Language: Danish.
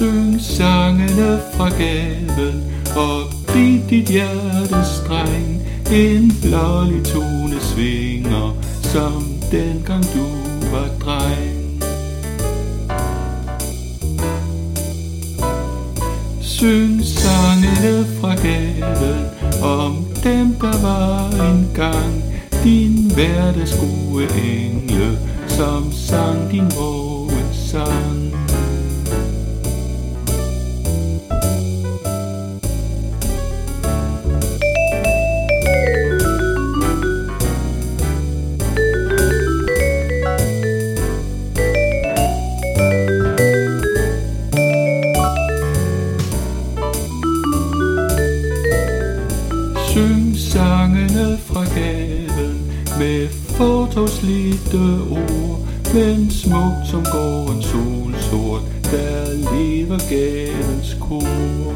Syng sangene fra gaden. Og i dit hjertes streng En blålig tone svinger, som dengang du var dreng. Syng sangene fra gaden om dem, der var engang. Din hverdags gode engle, som sang din morgensang sang. Med fotos fortovslidte ord, men smukt som går en solsort, der lever gadens kor.